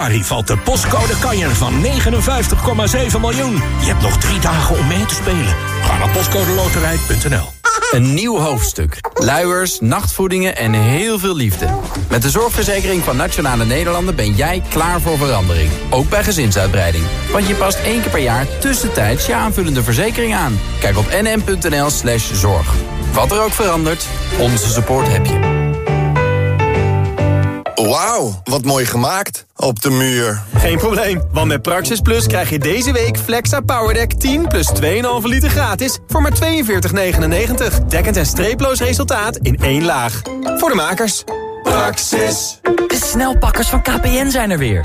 januari valt de postcode kanjer van 59,7 miljoen. Je hebt nog drie dagen om mee te spelen. Ga naar postcodeloterij.nl. Een nieuw hoofdstuk. Luiers, nachtvoedingen en heel veel liefde. Met de zorgverzekering van Nationale Nederlanden ben jij klaar voor verandering. Ook bij gezinsuitbreiding. Want je past één keer per jaar tussentijds je aanvullende verzekering aan. Kijk op nm.nl slash zorg. Wat er ook verandert, onze support heb je. Wauw, wat mooi gemaakt. Op de muur. Geen probleem, want met Praxis Plus krijg je deze week Flexa PowerDeck 10 plus 2,5 liter gratis voor maar 42,99. Dekkend en streeploos resultaat in één laag. Voor de makers. Praxis. De snelpakkers van KPN zijn er weer.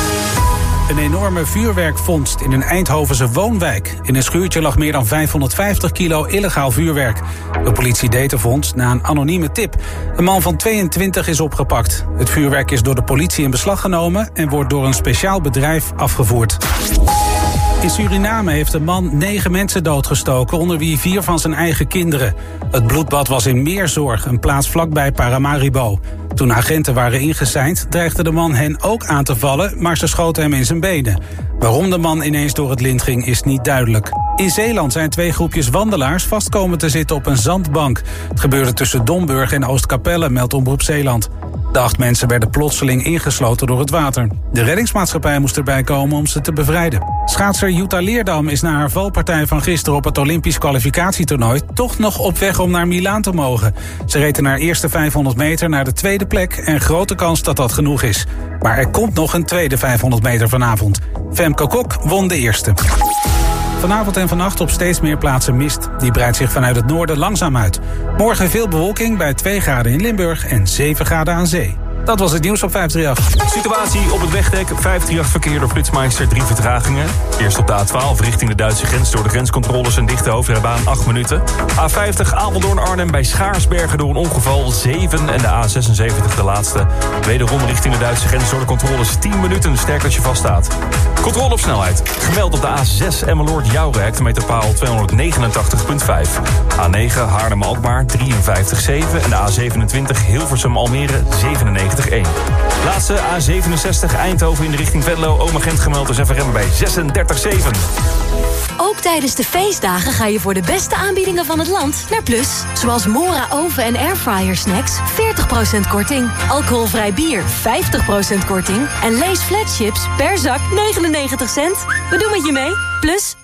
Een enorme vuurwerkvondst in een Eindhovense woonwijk. In een schuurtje lag meer dan 550 kilo illegaal vuurwerk. De politie deed de vondst na een anonieme tip. Een man van 22 is opgepakt. Het vuurwerk is door de politie in beslag genomen... en wordt door een speciaal bedrijf afgevoerd. In Suriname heeft een man negen mensen doodgestoken, onder wie vier van zijn eigen kinderen. Het bloedbad was in Meerzorg, een plaats vlakbij Paramaribo. Toen agenten waren ingeseind, dreigde de man hen ook aan te vallen, maar ze schoten hem in zijn benen. Waarom de man ineens door het lint ging, is niet duidelijk. In Zeeland zijn twee groepjes wandelaars vastkomen te zitten op een zandbank. Het gebeurde tussen Domburg en Oostkapelle, meldt Omroep Zeeland. De acht mensen werden plotseling ingesloten door het water. De reddingsmaatschappij moest erbij komen om ze te bevrijden. Schaatser Jutta Leerdam is na haar valpartij van gisteren op het Olympisch kwalificatietoernooi toch nog op weg om naar Milaan te mogen. Ze reed in haar eerste 500 meter naar de tweede plek en grote kans dat dat genoeg is. Maar er komt nog een tweede 500 meter vanavond. Femke Kok won de eerste. Vanavond en vannacht op steeds meer plaatsen mist. Die breidt zich vanuit het noorden langzaam uit. Morgen veel bewolking bij 2 graden in Limburg en 7 graden aan zee. Dat was het nieuws op 538. Situatie op het wegdek. 538 verkeer door Flitsmeister. Drie vertragingen. Eerst op de A12 richting de Duitse grens door de grenscontroles en dichte hoofdrijbaan 8 minuten. A50 Apeldoorn-Arnhem bij Schaarsbergen door een ongeval 7. En de A76 de laatste. Wederom richting de Duitse grens door de controles 10 minuten. Sterk dat je vaststaat. Controle op snelheid. Gemeld op de A6 Emmeloord Jouwre hectometerpaal 289.5. A9 Haarlem-Alkmaar 53.7. En de A27 Hilversum-Almere 97. 1. Laatste A67 Eindhoven in de richting Venlo. Oma gemeld als FRM bij 36,7. Ook tijdens de feestdagen ga je voor de beste aanbiedingen van het land naar Plus. Zoals Mora oven- en airfryer snacks 40% korting. Alcoholvrij bier 50% korting. En Lees flatships per zak 99 cent. We doen met je mee. Plus.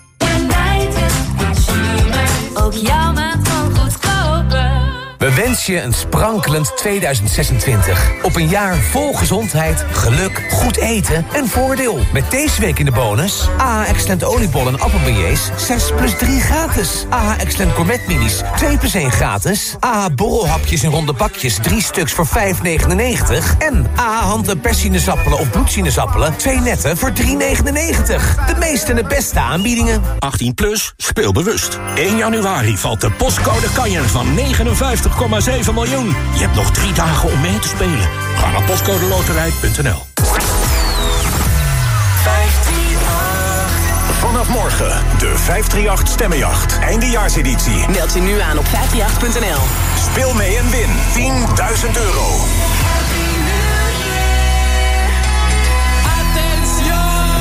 Ook jouw goedkoper. We wensen je een sprankelend 2026. Op een jaar vol gezondheid, geluk, goed eten en voordeel. Met deze week in de bonus... AH Excellent oliebollen en appelbeignets 6 plus 3 gratis. AH Excellent gourmet minis 2 plus 1 gratis. AH borrelhapjes in ronde bakjes 3 stuks voor 5,99. En AH hand- en perssinezappelen of bloedsinezappelen 2 netten voor 3,99. De meeste en de beste aanbiedingen. 18 plus, speel bewust. 1 januari valt de postcode kanjer van 59,7 miljoen. Je hebt nog drie dagen om mee te spelen. Ga naar postcodeloterij.nl. Vanaf morgen de 538 Stemmenjacht. Eindejaarseditie. Meld je nu aan op 538.nl. Speel mee en win 10.000 euro.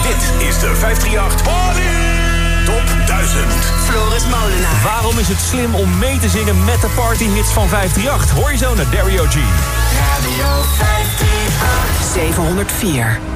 Dit is de 538 Top 1000. Floris Molenaar. Waarom is het slim om mee te zingen met de partyhits van 538? Hoor je zo naar Dario G. Radio 538. 704.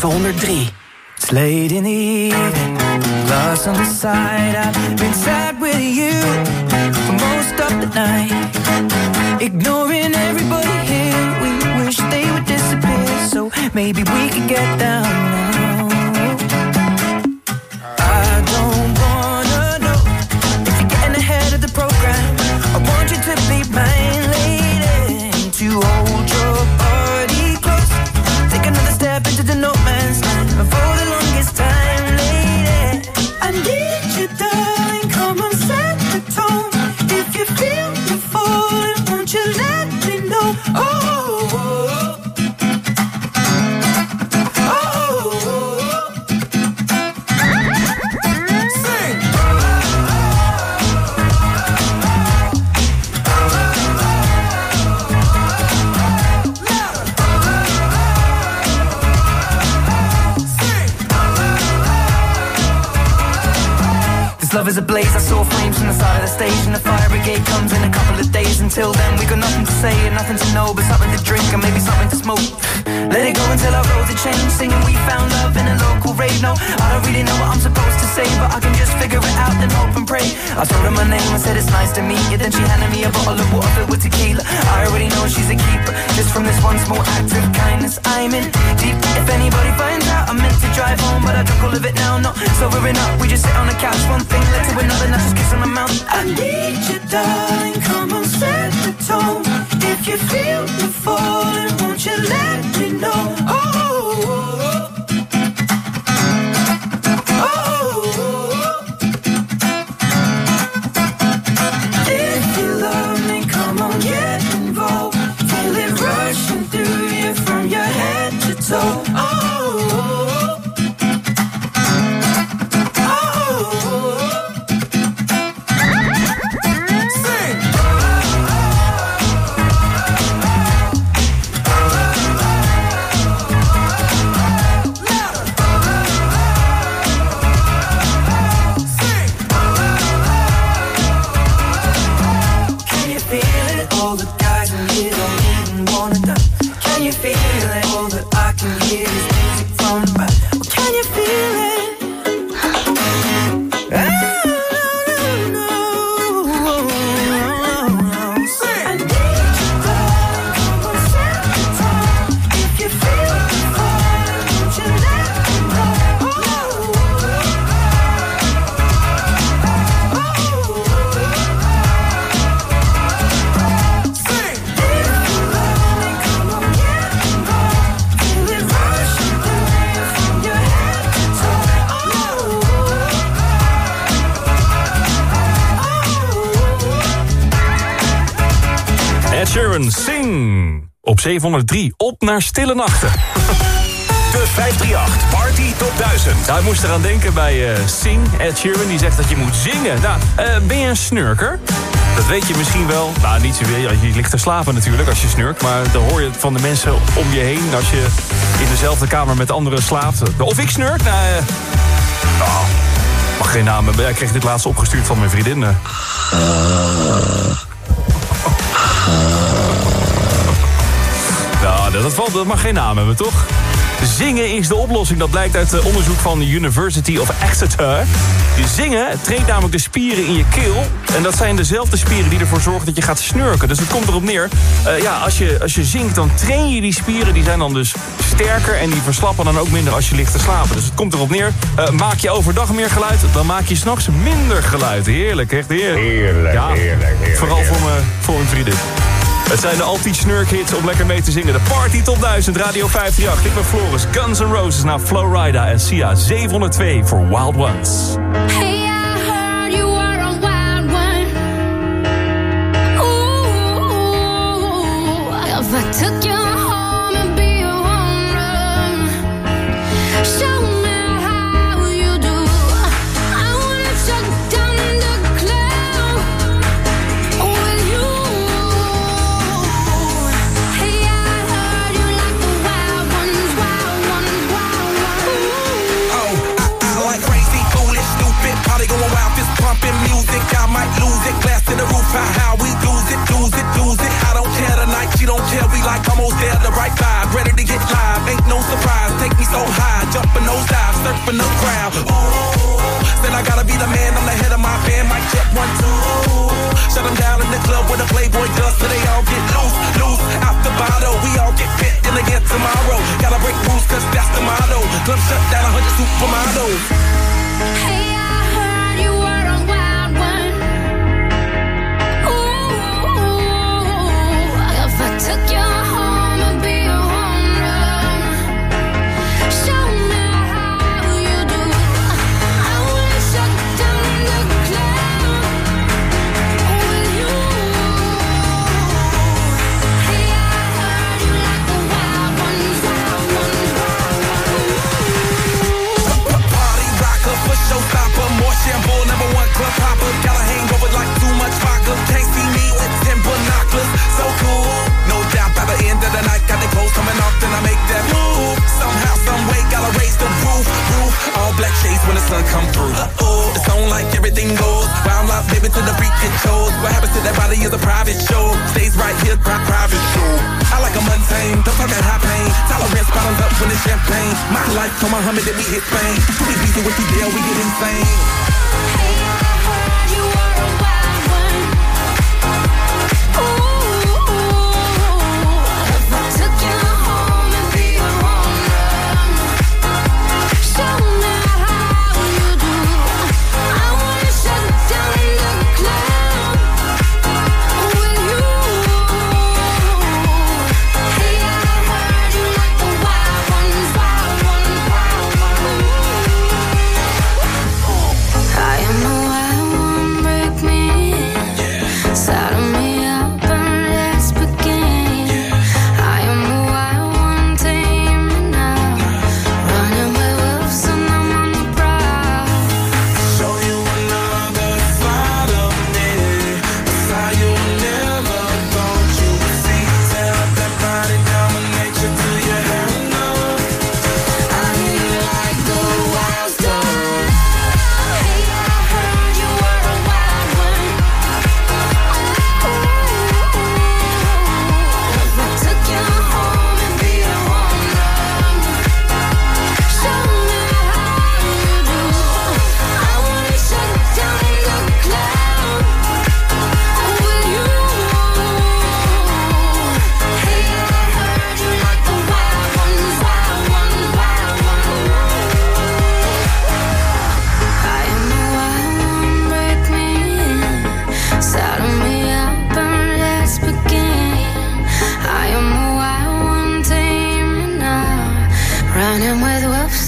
703. It's late in the evening, glass on the side. I've been sad with you for most of the night. Ignoring everybody here, we wish they would disappear. So maybe we could get down now. I don't wanna know if you're getting ahead of the program. I want you to be mine, smoke. Let it go until our roads are changed. Singing, we found love in a local rave. No, I don't really know what I'm supposed to say, but I can just figure it out and hope and pray. I told her my name and said it's nice to meet you. Then she handed me a bottle of water filled with tequila. I already know she's a keeper. Just from this one small act of kindness, I'm in deep. If anybody finds out, I meant to drive home, but I drunk all of it now. No, sobering up, we just sit on the couch. One thing led to another, now just kiss on the mouth. I need you, darling. Come on, set the tone. If you feel you're falling, you let me know? Oh, oh, oh, oh. 503. Op naar stille nachten. De 538 Party Top 1000. Nou, ik moest eraan denken bij eh, Sing, Ed Sheeran. Die zegt dat je moet zingen. Nou, eh, ben je een snurker? Dat weet je misschien wel. Nou, niet zoveel. Je ligt te slapen natuurlijk als je snurkt. Maar dan hoor je van de mensen om je heen... als je in dezelfde kamer met anderen slaapt. Of ik snurk? Nou, eh, oh, mag geen namen. Ik kreeg dit laatst opgestuurd van mijn vriendin. Dat, valt, dat mag geen naam hebben, toch? Zingen is de oplossing. Dat blijkt uit eh, onderzoek van de University of Exeter. Je zingen traint namelijk de spieren in je keel. En dat zijn dezelfde spieren die ervoor zorgen dat je gaat snurken. Dus het komt erop neer. eh, ja, als je, als je zingt, dan train je die spieren. Die zijn dan dus sterker en die verslappen dan ook minder als je ligt te slapen. Dus het komt erop neer. eh, maak je overdag meer geluid, dan maak je s'nachts minder geluid. Heerlijk, echt heerlijk. Heerlijk, ja, heerlijk, heerlijk, Vooral voor mijn, voor mijn vriendin. Het zijn de anti-snurk-hits om lekker mee te zingen. De Party Top 1000, Radio 538. Ik ben Floris, Guns N' Roses naar Flowrida en Sia 702 voor Wild Ones. in the crowd. Ooh, I gotta be the man, I'm the head of my band. Mic check one, two. Shut them down in the club with a Playboy does, so they all get loose, loose. Out the bottle, we all get fit in again tomorrow. Gotta break rules, cause that's the motto. Club shut down, 100 supermodels. Hey, days when the sun come through. Uh-oh, it's on like everything goes. While I'm lost, baby, to the freak controls. What happens to that body is a private show. Stays right here, pri- private show. I like a mundane, don't talk that high pain. Tolerance bottoms up when it's champagne. My life, come my Muhammad, then we hit fame. Pretty busy with you, deal, we get insane. Hey, I heard you were a wild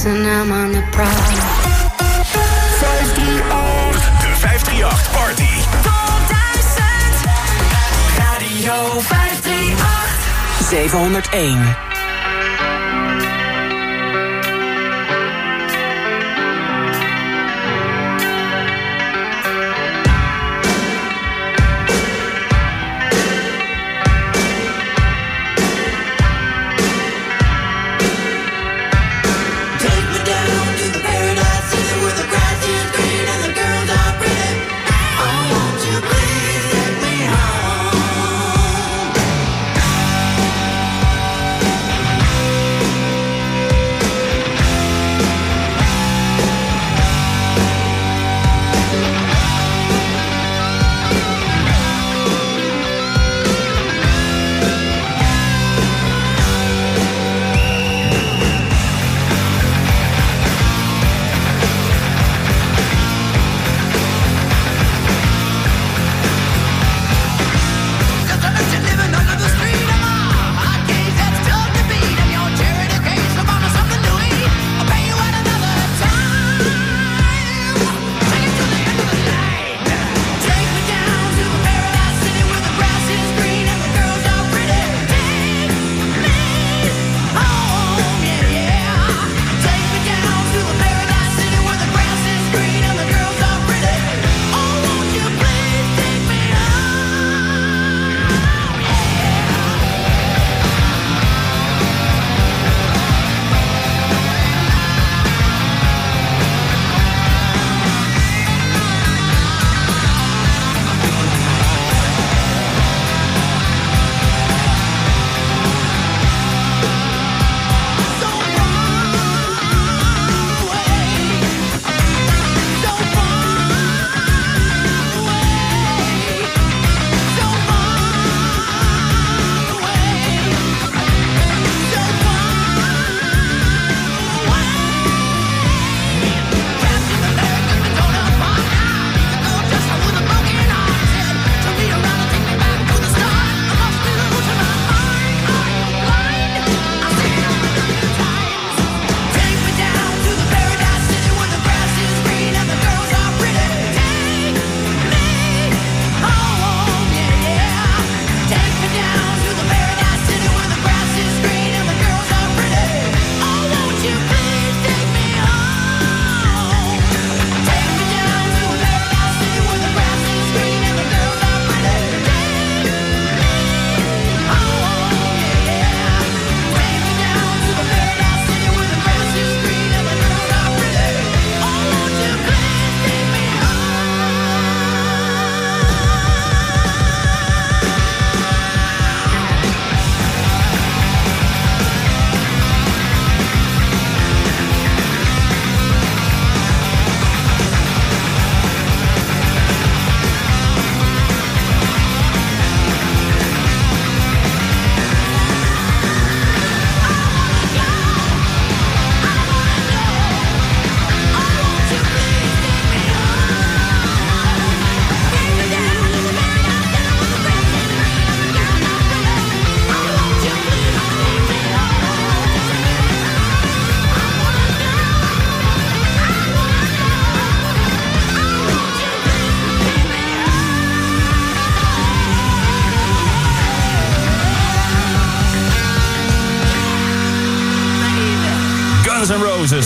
lost and I'm on the prowl. 538, de 538 Party. 1000 Radio 538. 701.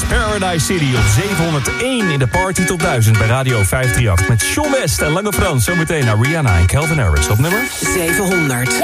Paradise City op 701 in de Party tot 1000 bij Radio 538. Met Sean West en Lange Frans. Zometeen naar Rihanna en Calvin Harris op nummer 700.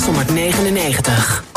699.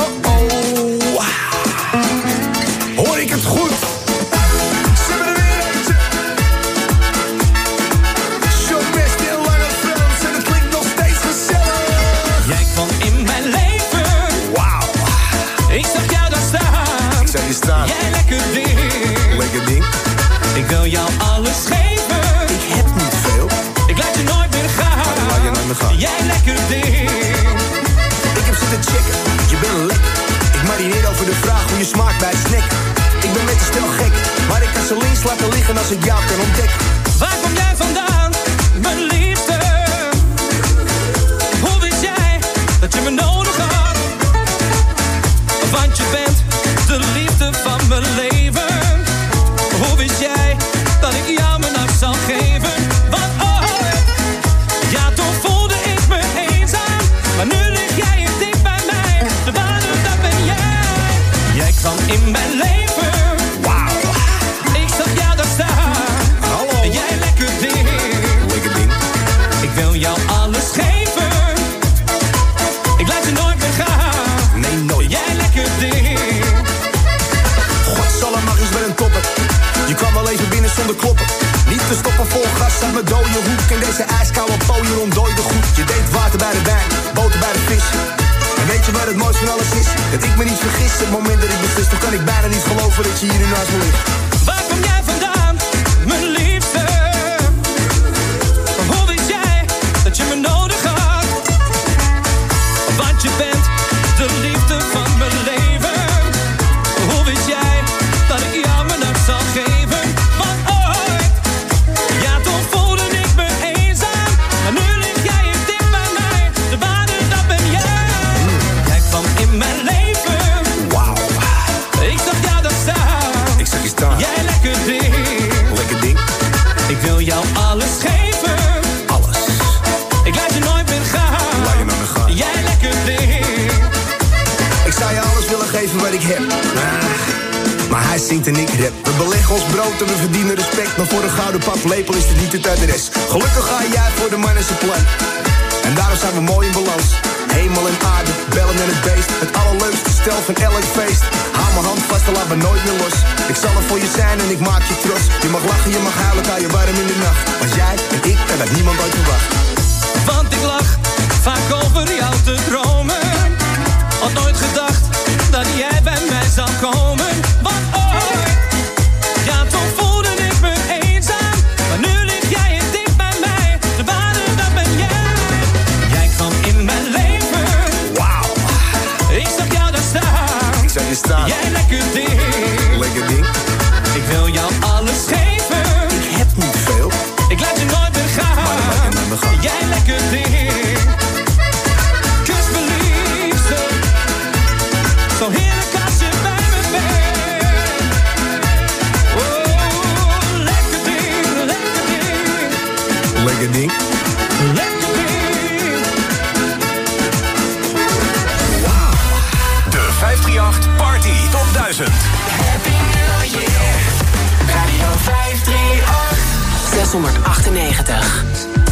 pap lepel is dit niet het adres. Gelukkig ga jij voor de man en zijn plan. En daarom zijn we mooi in balans. Hemel en aarde, bellen en het beest. Het allerleukste stel van elk feest. Haal mijn hand vast en laat me nooit meer los. Ik zal er voor je zijn en ik maak je trots. Je mag lachen, je mag huilen, ga je warm in de nacht. Want jij en ik, en dat niemand uit wacht Want ik lach vaak over jou te dromen. Had nooit gedacht dat jij bij mij zou komen. Want 698.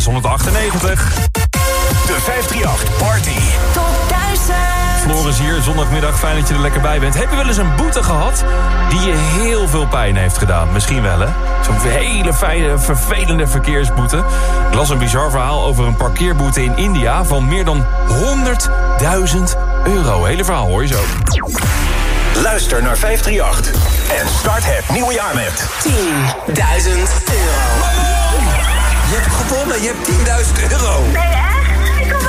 698. De 538 Party. Tot 1000. Floris hier, zondagmiddag. Fijn dat je er lekker bij bent. Heb je wel eens een boete gehad die je heel veel pijn heeft gedaan? Misschien wel, hè? Zo'n hele fijne, vervelende verkeersboete. Ik las een bizar verhaal over een parkeerboete in India... van meer dan 100.000 euro. Hele verhaal hoor je zo. Luister naar 538 en start het nieuwe jaar met 10.000 euro. Je hebt gewonnen, je hebt 10.000 euro. Nee, echt? Ik kan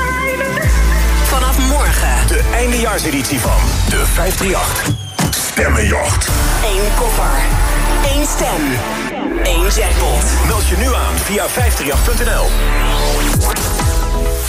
Vanaf morgen. De eindejaarseditie van de 538 Stemmenjacht. Eén koffer. Eén stem. Eén jackpot. Meld je nu aan via 538.nl.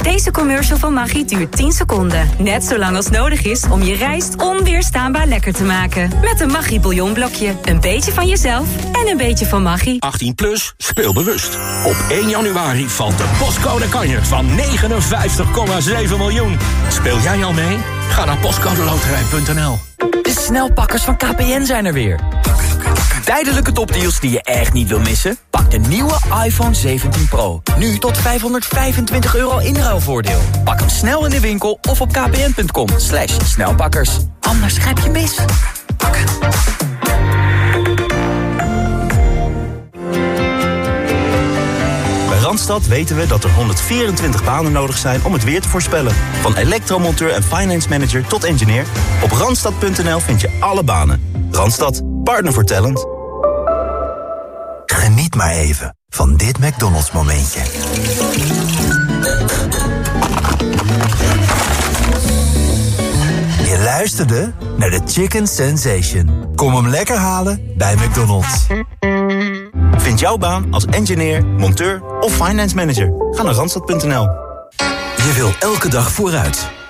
Deze commercial van Maggi duurt 10 seconden. Net zo lang als nodig is om je rijst onweerstaanbaar lekker te maken. Met een Maggi bouillonblokje. Een beetje van jezelf en een beetje van Maggi. 18 plus, speel bewust. Op 1 januari valt de postcode kanjer van 59,7 miljoen. Speel jij al mee? Ga naar postcodeloterij.nl. De snelpakkers van KPN zijn er weer. Tijdelijke topdeals die je echt niet wil missen? Pak de nieuwe iPhone 17 Pro. Nu tot 525 euro inruilvoordeel. Pak hem snel in de winkel of op kpn.com. Slash snelpakkers. Anders grijp je mis. Bij Randstad weten we dat er 124 banen nodig zijn om het weer te voorspellen. Van elektromonteur en finance manager tot engineer. Op randstad.nl vind je alle banen. Randstad, partner voor talent. Geniet maar even van dit McDonald's momentje. Je luisterde naar de Chicken Sensation. Kom hem lekker halen bij McDonald's. Vind jouw baan als engineer, monteur of finance manager. Ga naar randstad.nl. Je wil elke dag vooruit.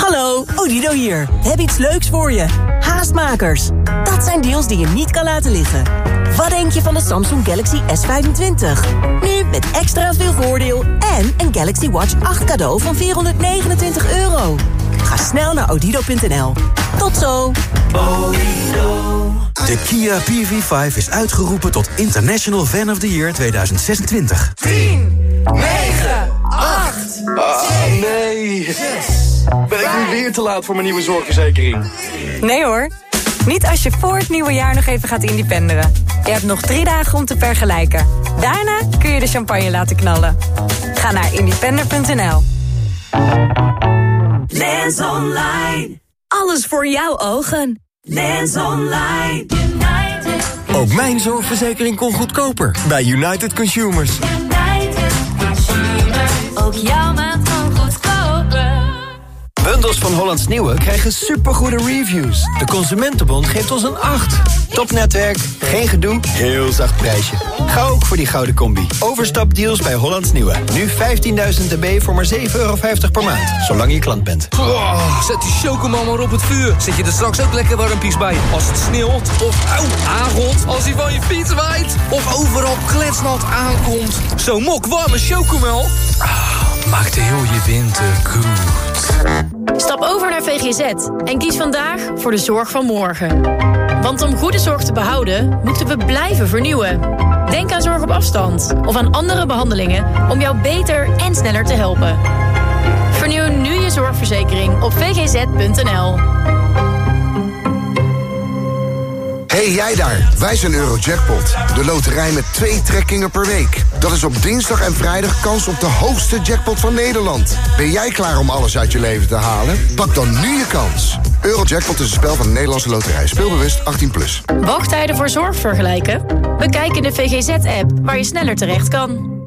Hallo, Odido hier. We hebben iets leuks voor je. Haastmakers. Dat zijn deals die je niet kan laten liggen. Wat denk je van de Samsung Galaxy S25? Nu met extra veel voordeel en een Galaxy Watch 8 cadeau van 429 euro. Ga snel naar odido.nl. Tot zo. De Kia PV5 is uitgeroepen tot International Fan of the Year 2026. 10, 9, 8, Ah, nee. Ben ik nu weer te laat voor mijn nieuwe zorgverzekering? Nee hoor. Niet als je voor het nieuwe jaar nog even gaat independeren. Je hebt nog drie dagen om te vergelijken. Daarna kun je de champagne laten knallen. Ga naar independer.nl. Lens Online. Alles voor jouw ogen. Lens Online. Ook mijn zorgverzekering kon goedkoper bij United Consumers. Ook jouw maand. Bundels van Hollands Nieuwe krijgen supergoede reviews. De Consumentenbond geeft ons een 8. Topnetwerk, geen gedoe, heel zacht prijsje. Ga ook voor die gouden combi. Overstapdeals bij Hollands Nieuwe. Nu 15.000 dB voor maar 7,50 euro per maand. Zolang je klant bent. Oh, zet die chocomel maar op het vuur. Zet je er straks ook lekker warmpies bij. Als het sneeuwt of auw, aangot. Als hij van je fiets waait. Of overal kletsnat aankomt. Zo'n mok warme chocomel. Ah, maakt heel je winter goed. Stap over naar VGZ en kies vandaag voor de zorg van morgen. Want om goede zorg te behouden, moeten we blijven vernieuwen. Denk aan zorg op afstand of aan andere behandelingen om jou beter en sneller te helpen. Vernieuw nu je zorgverzekering op vgz.nl. Hey jij daar, wij zijn Eurojackpot. De loterij met twee trekkingen per week. Dat is op dinsdag en vrijdag kans op de hoogste jackpot van Nederland. Ben jij klaar om alles uit je leven te halen? Pak dan nu je kans. Eurojackpot is een spel van de Nederlandse loterij. Speelbewust 18+. Plus. Wachttijden voor zorg vergelijken? Bekijk in de VGZ-app waar je sneller terecht kan.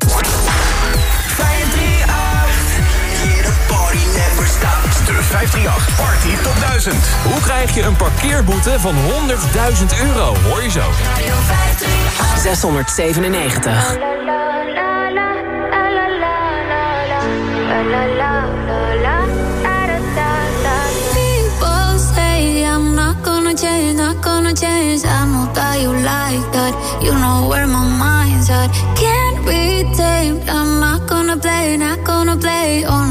538 Party Top 1000. Hoe krijg je een parkeerboete van 100.000 euro? Hoor je zo. 697. People say I'm not gonna change, not gonna change. I know that you like that. You know where my mind's at. Can't be tamed. I'm not gonna play, not gonna play. Oh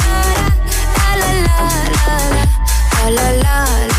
La la la la la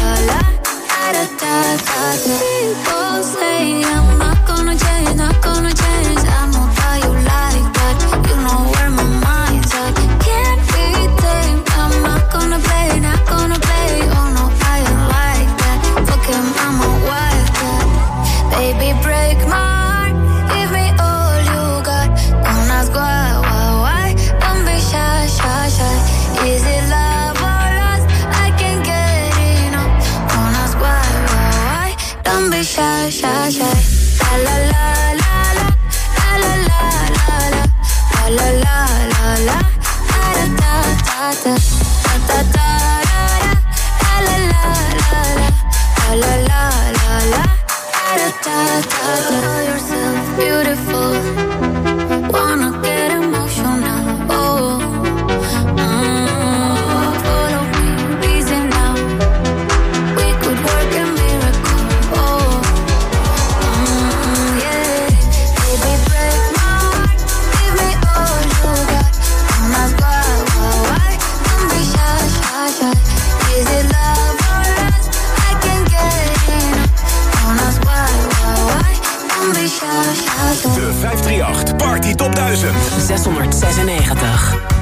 De 538 Party Top 1000. 696.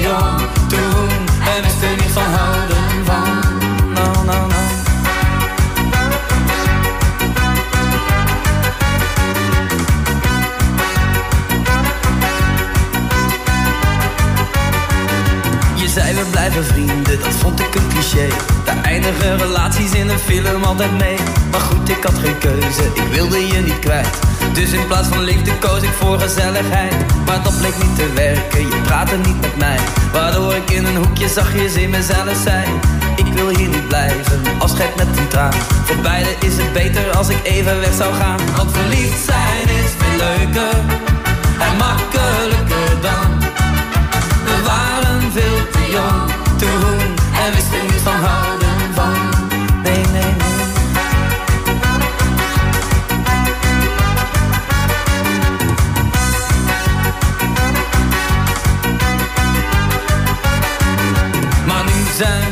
jong toen en wisten niet van houden van. No, no, no. Je zei we blijven vrienden, dat vond ik een cliché. Daar eindigen relaties in een film altijd mee. Maar goed, ik had geen keuze, ik wilde je niet kwijt. Dus in plaats van liefde koos ik voor gezelligheid. Maar dat bleek niet te werken, je praatte niet met mij. Waardoor ik in een hoekje zachtjes in mezelf zei. Ik wil hier niet blijven, afscheid met een traan. Voor beiden is het beter als ik even weg zou gaan. Want verliefd zijn is veel leuker en makkelijker dan. We waren veel te jong toen en wisten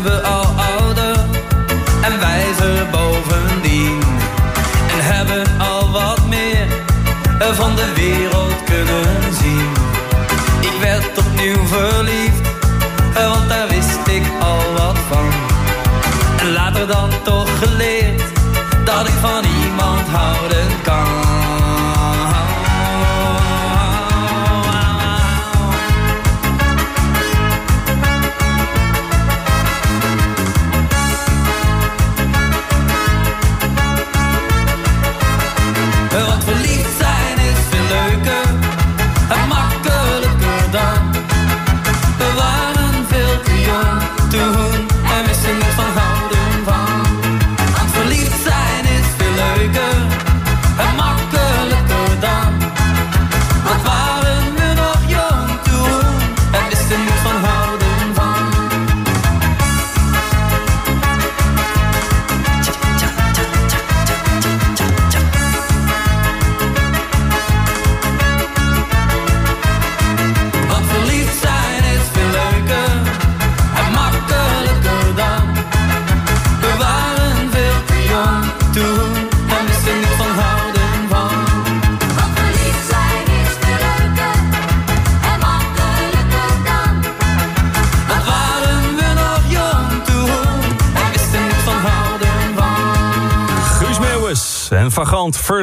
we al ouder en wijzer bovendien. En hebben al wat meer van de wereld kunnen zien. Ik werd opnieuw verliefd,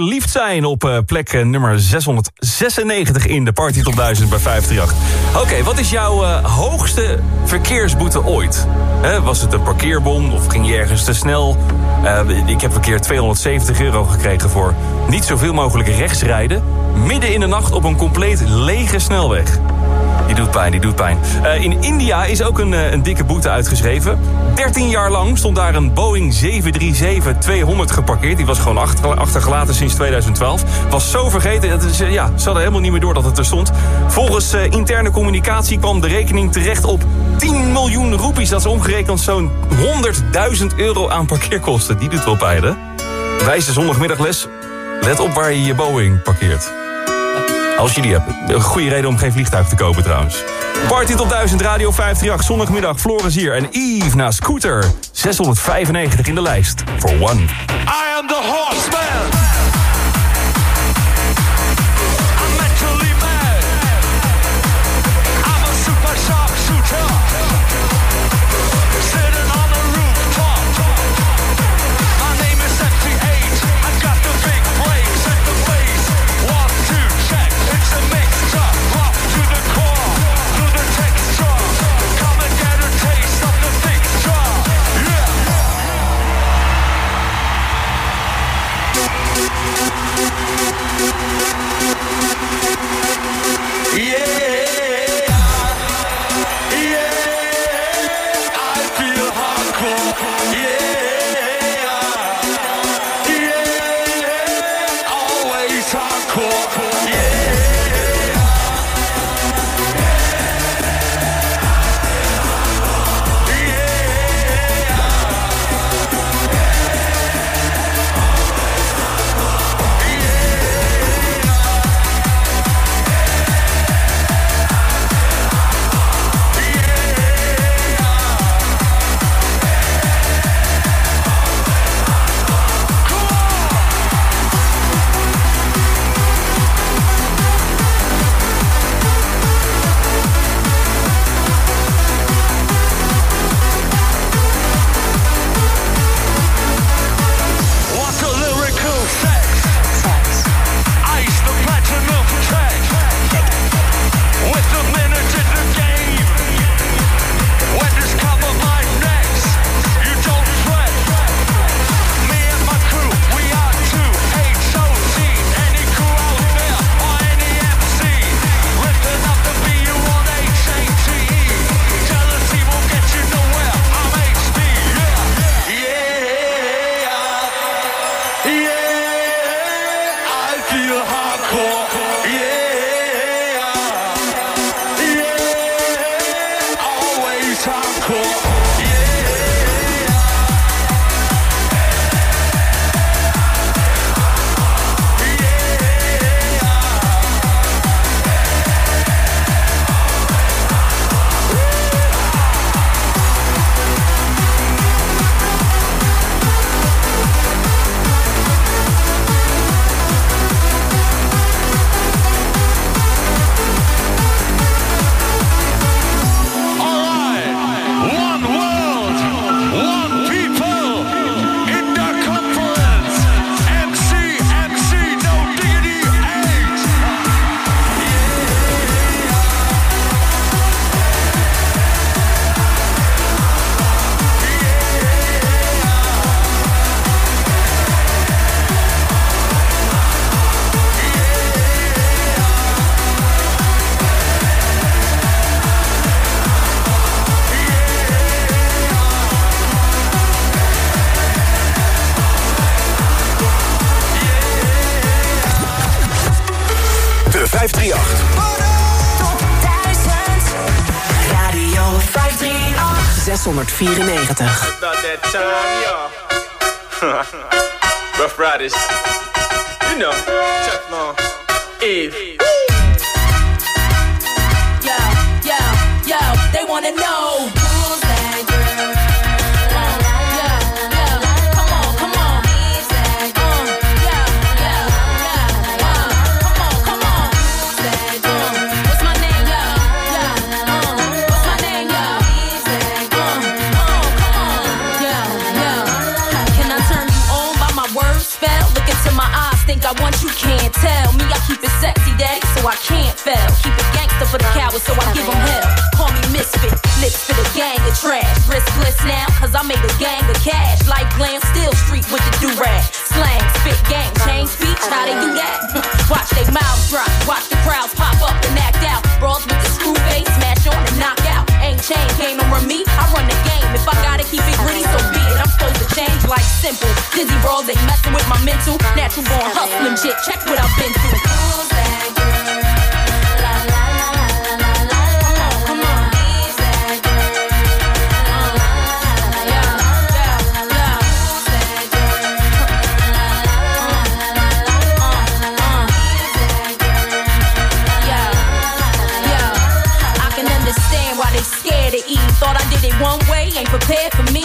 verliefd zijn op eh, plek eh, nummer 696 in de Party Top 1000 bij 538. Oké, wat is jouw eh, hoogste verkeersboete ooit? Was het een parkeerbon of ging je ergens te snel? Ik heb een keer 270 euro gekregen voor niet zoveel mogelijk rechts rijden... midden in de nacht op een compleet lege snelweg. Die doet pijn, die doet pijn. Eh, in India is ook een, eh, een dikke boete uitgeschreven. 13 jaar lang stond daar een Boeing 737-200 geparkeerd. Die was gewoon achter- achtergelaten sinds 2012. Was zo vergeten, dat is, eh, ja, ze hadden helemaal niet meer door dat het er stond. Volgens interne communicatie kwam de rekening terecht op 10 miljoen roepies. Dat is omgerekend zo'n 100.000 euro aan parkeerkosten. Die doet wel pijn, hè? Wijze zondagmiddagles. Let op waar je je Boeing parkeert. Als je die hebt. Een goede reden om geen vliegtuig te kopen trouwens. Party tot 1000, Radio 538, zondagmiddag. Floris hier en Yves na Scooter. 695 in de lijst. For one. I am the horseman. 694. About that time, y'all. Rough Riders. You know, Teflon. Eve. Yo, yo, yo, they wanna know I want you can't tell me I keep it sexy, daddy, so I can't fail. Keep it gangster for the cowards, so I give 'em hell. Call me misfit, lips for the gang of trash. Riskless now, cause I made a gang of cash. Like glam, still street with the do-rag. Slang, spit, gang, change speech, how they do that? watch they mouths drop, watch the crowds pop up and act out. Brawls with the screw face, smash on and knock out. Ain't chain, game over me, Things life simple. Dizzy rolls ain't messing with my mental. Natural born hustling shit. Check what I've been through. prepared for me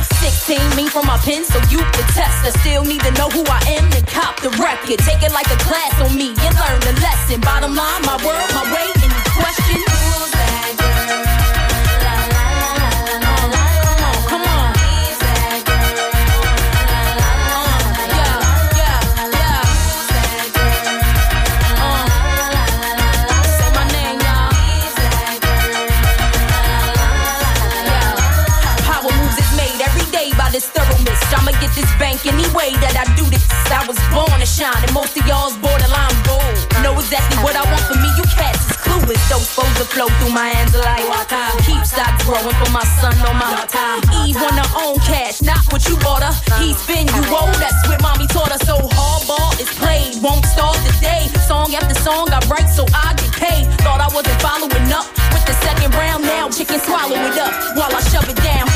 16, me from my pen, so you can test. I still need to know who I am to cop the record. Take it like a class on me and learn the lesson. Bottom line, my word, my way, any question? Thoroughness. This bank any way that I do this. I was born to shine, and most of y'all's borderline bold. Know exactly what I want for me, you cats is clueless. Those foes that flow through my hands are like water. Keep stock growing for my son on my time. Eve want her own cash, not what you bought her. He spin you old, that's what mommy taught her. So hardball is played, won't start today. Song after song I write so I get paid. Thought I wasn't following up with the second round. Now chicken swallow it up while I shove it down.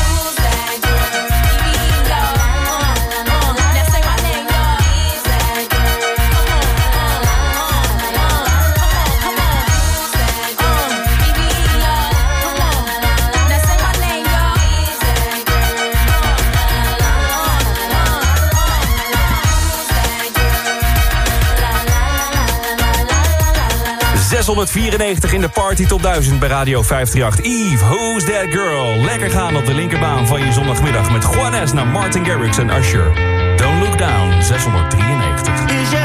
...694 in de Party Top 1000 bij Radio 538. Eve, Who's That Girl? Lekker gaan op de linkerbaan van je zondagmiddag... met Juanes naar Martin Garrix en Usher. Don't Look Down, 693.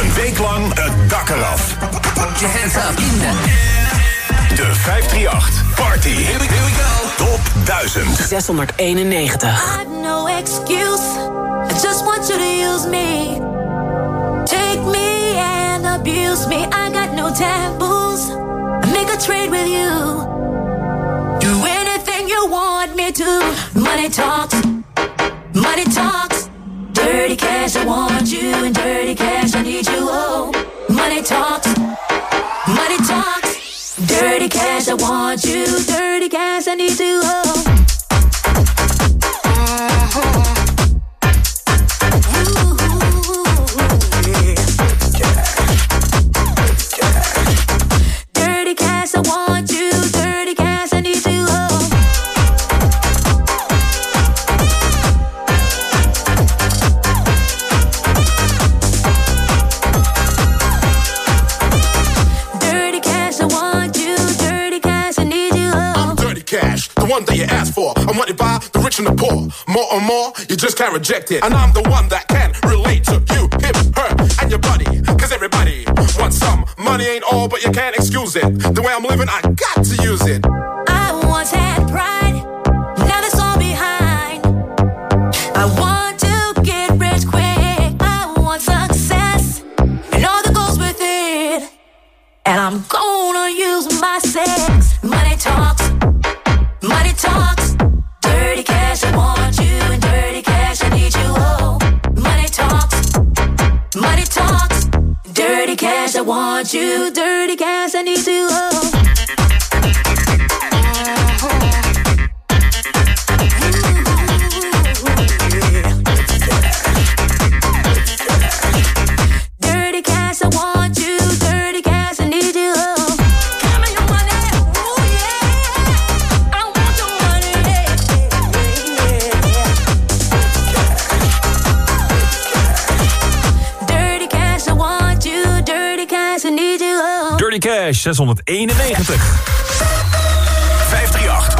Een week lang het dak eraf. Put your hands up in the De 538 Party. Here we, here we go. Top 1000. 691. I've no excuse. I just want you to use me. Take me and abuse me. I got no taboos. I make a trade with you. Do anything you want me to. Money talks. Money talks. Dirty cash, I want you. And dirty cash, I need you. Oh, money talks. Money talks. Dirty cash, I want you. Dirty cash, I need you. Oh. Can't reject it. And I'm the one that 691. 538.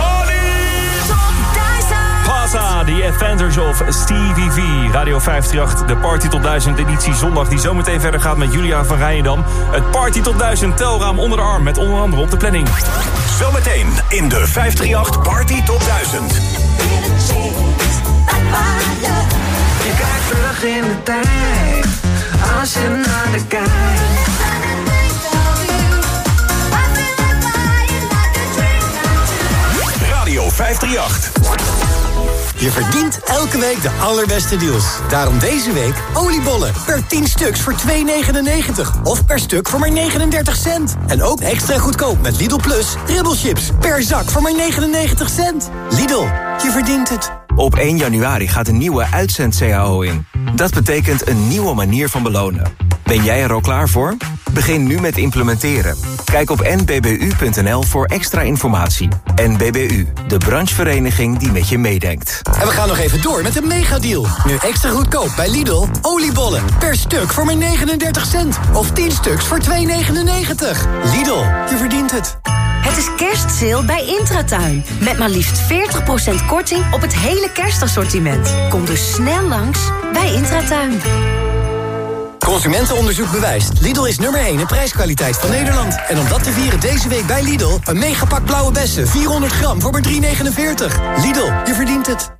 Pasa, The Adventures of Stevie V. Radio 538, de Party tot 1000 editie zondag... die zometeen verder gaat met Julia van Rijendam. Het Party tot 1000 telraam onder de arm... met onder andere op de planning. Zometeen in de 538 Party Top 1000. Je kijkt terug in de tijd, als je naar de kijkt. Radio 538. Je verdient elke week de allerbeste deals. Daarom deze week oliebollen per 10 stuks voor 2,99. Of per stuk voor maar 39 cent. En ook extra goedkoop met Lidl Plus chips per zak voor maar 99 cent. Lidl, je verdient het. Op 1 januari gaat een nieuwe uitzend-CAO in. Dat betekent een nieuwe manier van belonen. Ben jij er al klaar voor? Begin nu met implementeren. Kijk op nbbu.nl voor extra informatie. NBBU, de branchevereniging die met je meedenkt. En we gaan nog even door met een megadeal. Nu extra goedkoop bij Lidl. Oliebollen per stuk voor maar 39 cent. Of 10 stuks voor 2,99. Lidl, je verdient het. Het is kerstsale bij Intratuin. Met maar liefst 40% korting op het hele kerstassortiment. Kom dus snel langs bij Intratuin. Consumentenonderzoek bewijst. Lidl is nummer 1 in prijskwaliteit van Nederland. En om dat te vieren deze week bij Lidl... een megapak blauwe bessen, 400 gram voor maar 3,49. Lidl, je verdient het.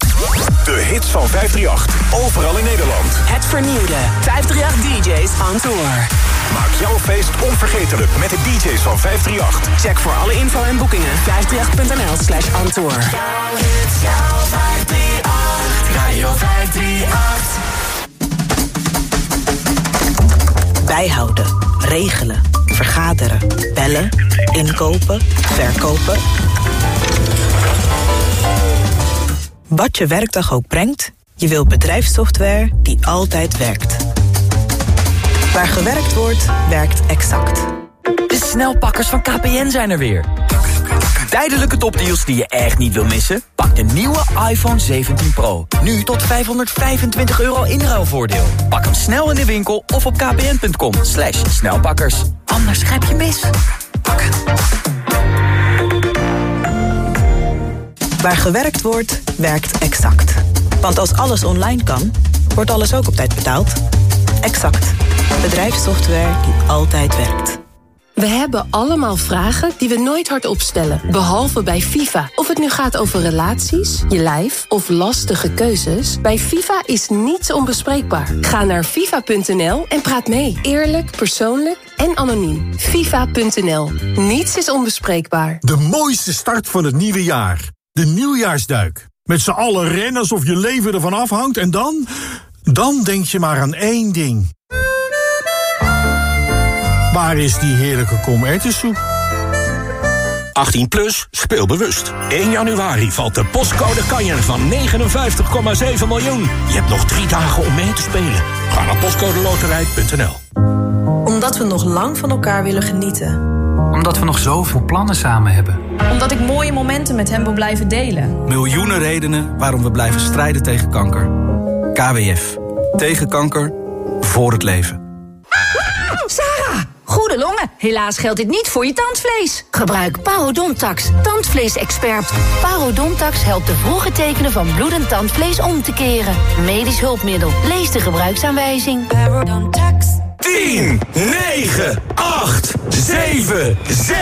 De hits van 538. Overal in Nederland. Het vernieuwde 538 DJ's on tour. Maak jouw feest onvergetelijk met de DJ's van 538. Check voor alle info en boekingen 538.nl slash on tour. Radio 538. Bijhouden, regelen, vergaderen, bellen, inkopen, verkopen. Wat je werkdag ook brengt, je wilt bedrijfssoftware die altijd werkt. Waar gewerkt wordt, werkt exact. De snelpakkers van KPN zijn er weer. Tijdelijke topdeals die je echt niet wil missen? Pak de nieuwe iPhone 17 Pro. Nu tot 525 euro inruilvoordeel. Pak hem snel in de winkel of op kpn.com. Slash snelpakkers. Anders grijp je mis. Waar gewerkt wordt, werkt exact. Want als alles online kan, wordt alles ook op tijd betaald. Exact. Bedrijfssoftware die altijd werkt. We hebben allemaal vragen die we nooit hardop stellen. Behalve bij FIFA. Of het nu gaat over relaties, je lijf of lastige keuzes. Bij FIFA is niets onbespreekbaar. Ga naar FIFA.nl en praat mee. Eerlijk, persoonlijk en anoniem. FIFA.nl. Niets is onbespreekbaar. De mooiste start van het nieuwe jaar. De nieuwjaarsduik. Met z'n allen rennen alsof je leven ervan afhangt en dan... Dan denk je maar aan één ding. Waar is die heerlijke komertensoep? 18 plus, speel bewust. 1 januari valt de postcode kanjer van 59,7 miljoen. Je hebt nog drie dagen om mee te spelen. Ga naar postcodeloterij.nl Omdat we nog lang van elkaar willen genieten. Omdat we nog zoveel plannen samen hebben. Omdat ik mooie momenten met hem wil blijven delen. Miljoenen redenen waarom we blijven strijden tegen kanker. KWF. Tegen kanker. Voor het leven. Sarah! Goede longen. Helaas geldt dit niet voor je tandvlees. Gebruik Parodontax, tandvleesexpert. Parodontax helpt de vroege tekenen van bloedend tandvlees om te keren. Medisch hulpmiddel. Lees de gebruiksaanwijzing. Parodontax. 10, 9, 8, 7, 6,